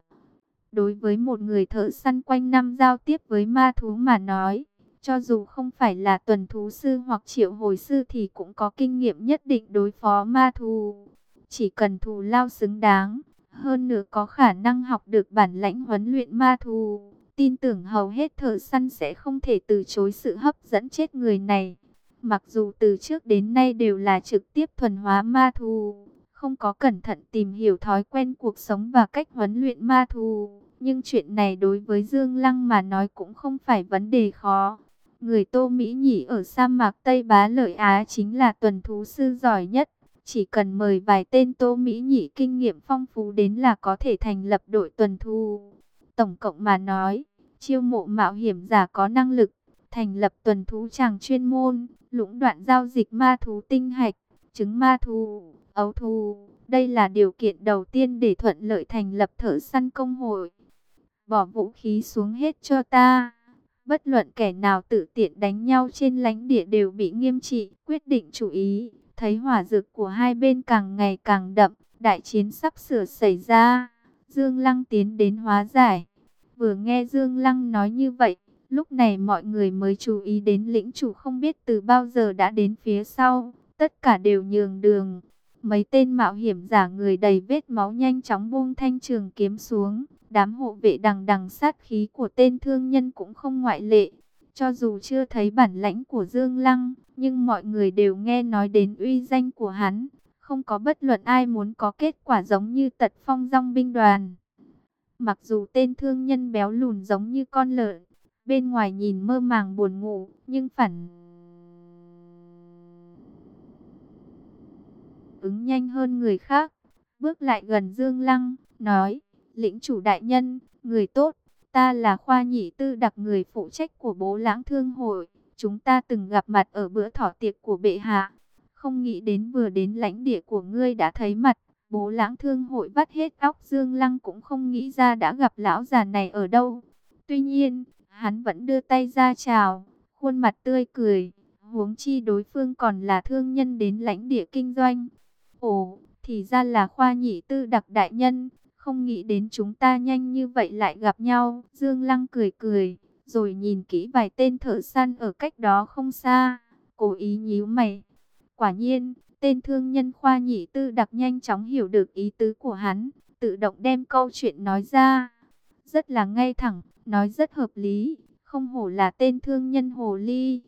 Đối với một người thợ săn quanh năm giao tiếp với ma thú mà nói, cho dù không phải là tuần thú sư hoặc triệu hồi sư thì cũng có kinh nghiệm nhất định đối phó ma thù. Chỉ cần thù lao xứng đáng, hơn nữa có khả năng học được bản lãnh huấn luyện ma thù. Tin tưởng hầu hết thợ săn sẽ không thể từ chối sự hấp dẫn chết người này. Mặc dù từ trước đến nay đều là trực tiếp thuần hóa ma thù, không có cẩn thận tìm hiểu thói quen cuộc sống và cách huấn luyện ma thù, Nhưng chuyện này đối với Dương Lăng mà nói cũng không phải vấn đề khó. Người Tô Mỹ Nhĩ ở sa mạc Tây Bá Lợi Á chính là tuần thú sư giỏi nhất. Chỉ cần mời vài tên Tô Mỹ Nhĩ kinh nghiệm phong phú đến là có thể thành lập đội tuần thú. Tổng cộng mà nói, chiêu mộ mạo hiểm giả có năng lực, thành lập tuần thú chàng chuyên môn, lũng đoạn giao dịch ma thú tinh hạch, trứng ma thú, ấu thú. Đây là điều kiện đầu tiên để thuận lợi thành lập thợ săn công hội. Bỏ vũ khí xuống hết cho ta. Bất luận kẻ nào tự tiện đánh nhau trên lãnh địa đều bị nghiêm trị, quyết định chú ý. Thấy hỏa dược của hai bên càng ngày càng đậm, đại chiến sắp sửa xảy ra. Dương Lăng tiến đến hóa giải. Vừa nghe Dương Lăng nói như vậy, lúc này mọi người mới chú ý đến lĩnh chủ không biết từ bao giờ đã đến phía sau. Tất cả đều nhường đường. Mấy tên mạo hiểm giả người đầy vết máu nhanh chóng buông thanh trường kiếm xuống. Đám hộ vệ đằng đằng sát khí của tên thương nhân cũng không ngoại lệ. Cho dù chưa thấy bản lãnh của Dương Lăng, nhưng mọi người đều nghe nói đến uy danh của hắn. Không có bất luận ai muốn có kết quả giống như tật phong rong binh đoàn. Mặc dù tên thương nhân béo lùn giống như con lợn, bên ngoài nhìn mơ màng buồn ngủ, nhưng phản ứng nhanh hơn người khác. Bước lại gần Dương Lăng, nói, lĩnh chủ đại nhân, người tốt, ta là khoa nhị tư đặc người phụ trách của bố lãng thương hội. Chúng ta từng gặp mặt ở bữa thỏ tiệc của bệ hạ. Không nghĩ đến vừa đến lãnh địa của ngươi đã thấy mặt. Bố lãng thương hội vắt hết óc Dương Lăng cũng không nghĩ ra đã gặp lão già này ở đâu. Tuy nhiên, hắn vẫn đưa tay ra chào, khuôn mặt tươi cười. Huống chi đối phương còn là thương nhân đến lãnh địa kinh doanh. Ồ, thì ra là khoa nhị tư đặc đại nhân, không nghĩ đến chúng ta nhanh như vậy lại gặp nhau. Dương Lăng cười cười, rồi nhìn kỹ vài tên thợ săn ở cách đó không xa, cố ý nhíu mày. Quả nhiên, tên thương nhân khoa nhị tư đặc nhanh chóng hiểu được ý tứ của hắn, tự động đem câu chuyện nói ra. Rất là ngay thẳng, nói rất hợp lý, không hổ là tên thương nhân hồ ly.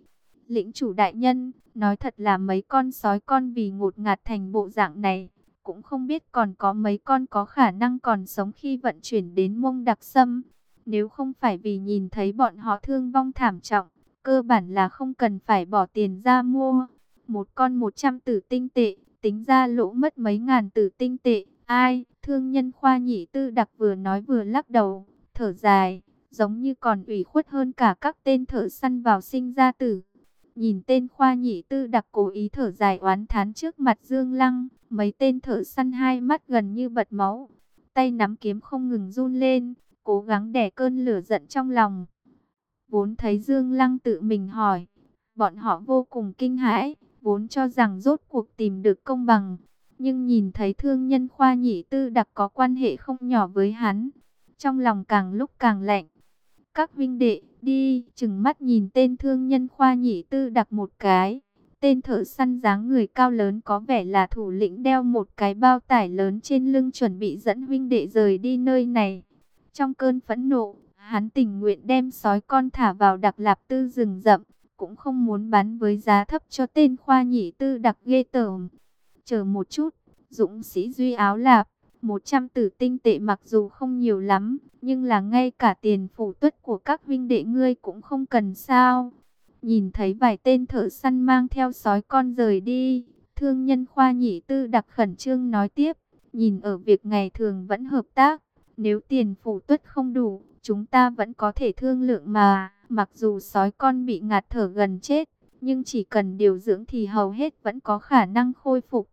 Lĩnh chủ đại nhân, nói thật là mấy con sói con vì ngột ngạt thành bộ dạng này, cũng không biết còn có mấy con có khả năng còn sống khi vận chuyển đến mông đặc sâm. Nếu không phải vì nhìn thấy bọn họ thương vong thảm trọng, cơ bản là không cần phải bỏ tiền ra mua. Một con 100 tử tinh tệ, tính ra lỗ mất mấy ngàn tử tinh tệ. Ai, thương nhân khoa nhị tư đặc vừa nói vừa lắc đầu, thở dài, giống như còn ủy khuất hơn cả các tên thợ săn vào sinh ra tử. Nhìn tên khoa nhị tư đặc cố ý thở dài oán thán trước mặt Dương Lăng, mấy tên thợ săn hai mắt gần như bật máu. Tay nắm kiếm không ngừng run lên, cố gắng đè cơn lửa giận trong lòng. Vốn thấy Dương Lăng tự mình hỏi, bọn họ vô cùng kinh hãi, vốn cho rằng rốt cuộc tìm được công bằng. Nhưng nhìn thấy thương nhân khoa nhị tư đặc có quan hệ không nhỏ với hắn, trong lòng càng lúc càng lạnh. Các vinh đệ, đi, chừng mắt nhìn tên thương nhân khoa nhị tư đặc một cái. Tên thợ săn dáng người cao lớn có vẻ là thủ lĩnh đeo một cái bao tải lớn trên lưng chuẩn bị dẫn huynh đệ rời đi nơi này. Trong cơn phẫn nộ, hắn tình nguyện đem sói con thả vào đặc lạp tư rừng rậm, cũng không muốn bán với giá thấp cho tên khoa nhị tư đặc ghê tởm. Chờ một chút, dũng sĩ duy áo lạp, 100 tử tinh tệ mặc dù không nhiều lắm, nhưng là ngay cả tiền phủ tuất của các huynh đệ ngươi cũng không cần sao. Nhìn thấy vài tên thợ săn mang theo sói con rời đi, thương nhân khoa nhị tư đặc khẩn trương nói tiếp, nhìn ở việc ngày thường vẫn hợp tác. Nếu tiền phủ tuất không đủ, chúng ta vẫn có thể thương lượng mà. Mặc dù sói con bị ngạt thở gần chết, nhưng chỉ cần điều dưỡng thì hầu hết vẫn có khả năng khôi phục.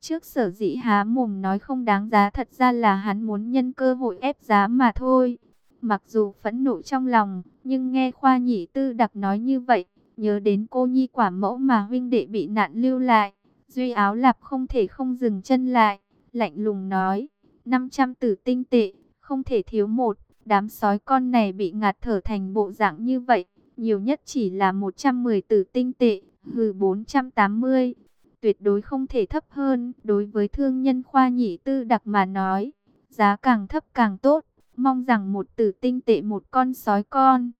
Trước sở dĩ há mồm nói không đáng giá thật ra là hắn muốn nhân cơ hội ép giá mà thôi. Mặc dù phẫn nộ trong lòng, nhưng nghe khoa nhị tư đặc nói như vậy, nhớ đến cô nhi quả mẫu mà huynh đệ bị nạn lưu lại. Duy áo lạp không thể không dừng chân lại, lạnh lùng nói, 500 tử tinh tệ, không thể thiếu một, đám sói con này bị ngạt thở thành bộ dạng như vậy, nhiều nhất chỉ là 110 tử tinh tệ, hừ 480, tuyệt đối không thể thấp hơn, đối với thương nhân khoa nhị tư đặc mà nói, giá càng thấp càng tốt, mong rằng một tử tinh tệ một con sói con.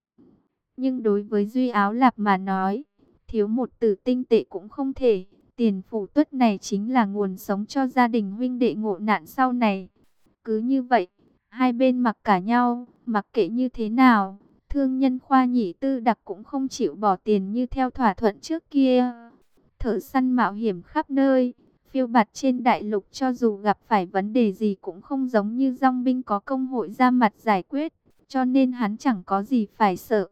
Nhưng đối với Duy Áo Lạp mà nói, thiếu một tử tinh tệ cũng không thể. Tiền phủ tuất này chính là nguồn sống cho gia đình huynh đệ ngộ nạn sau này. Cứ như vậy, hai bên mặc cả nhau, mặc kệ như thế nào, thương nhân khoa nhị tư đặc cũng không chịu bỏ tiền như theo thỏa thuận trước kia. Thợ săn mạo hiểm khắp nơi, phiêu bạt trên đại lục cho dù gặp phải vấn đề gì cũng không giống như dòng binh có công hội ra mặt giải quyết, cho nên hắn chẳng có gì phải sợ.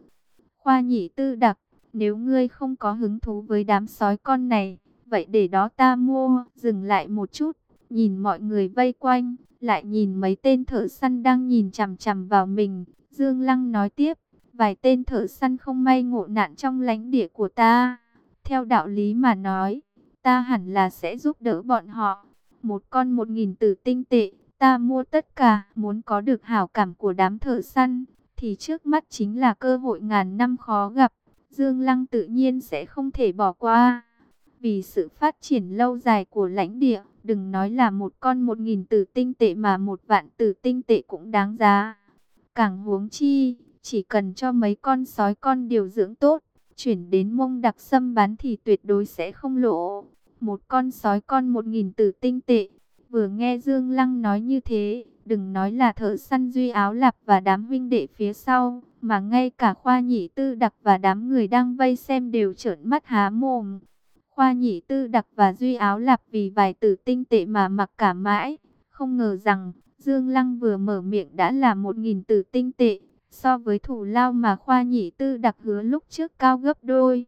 Khoa nhị tư đặc, nếu ngươi không có hứng thú với đám sói con này, vậy để đó ta mua, dừng lại một chút, nhìn mọi người vây quanh, lại nhìn mấy tên thợ săn đang nhìn chằm chằm vào mình. Dương Lăng nói tiếp, vài tên thợ săn không may ngộ nạn trong lãnh địa của ta. Theo đạo lý mà nói, ta hẳn là sẽ giúp đỡ bọn họ. Một con một nghìn tử tinh tệ, ta mua tất cả, muốn có được hảo cảm của đám thợ săn, thì trước mắt chính là cơ hội ngàn năm khó gặp. Dương Lăng tự nhiên sẽ không thể bỏ qua. Vì sự phát triển lâu dài của lãnh địa, đừng nói là một con một nghìn tử tinh tệ mà một vạn tử tinh tệ cũng đáng giá. Càng huống chi, chỉ cần cho mấy con sói con điều dưỡng tốt, chuyển đến mông đặc sâm bán thì tuyệt đối sẽ không lộ. Một con sói con một nghìn tử tinh tệ. Vừa nghe Dương Lăng nói như thế, đừng nói là thợ săn duy áo lạp và đám huynh đệ phía sau, mà ngay cả khoa nhị tư đặc và đám người đang vây xem đều trợn mắt há mồm. Khoa nhị tư đặc và duy áo lạp vì vài tử tinh tệ mà mặc cả mãi. Không ngờ rằng Dương Lăng vừa mở miệng đã là một nghìn tử tinh tệ. So với thủ lao mà khoa nhị tư đặc hứa lúc trước cao gấp đôi.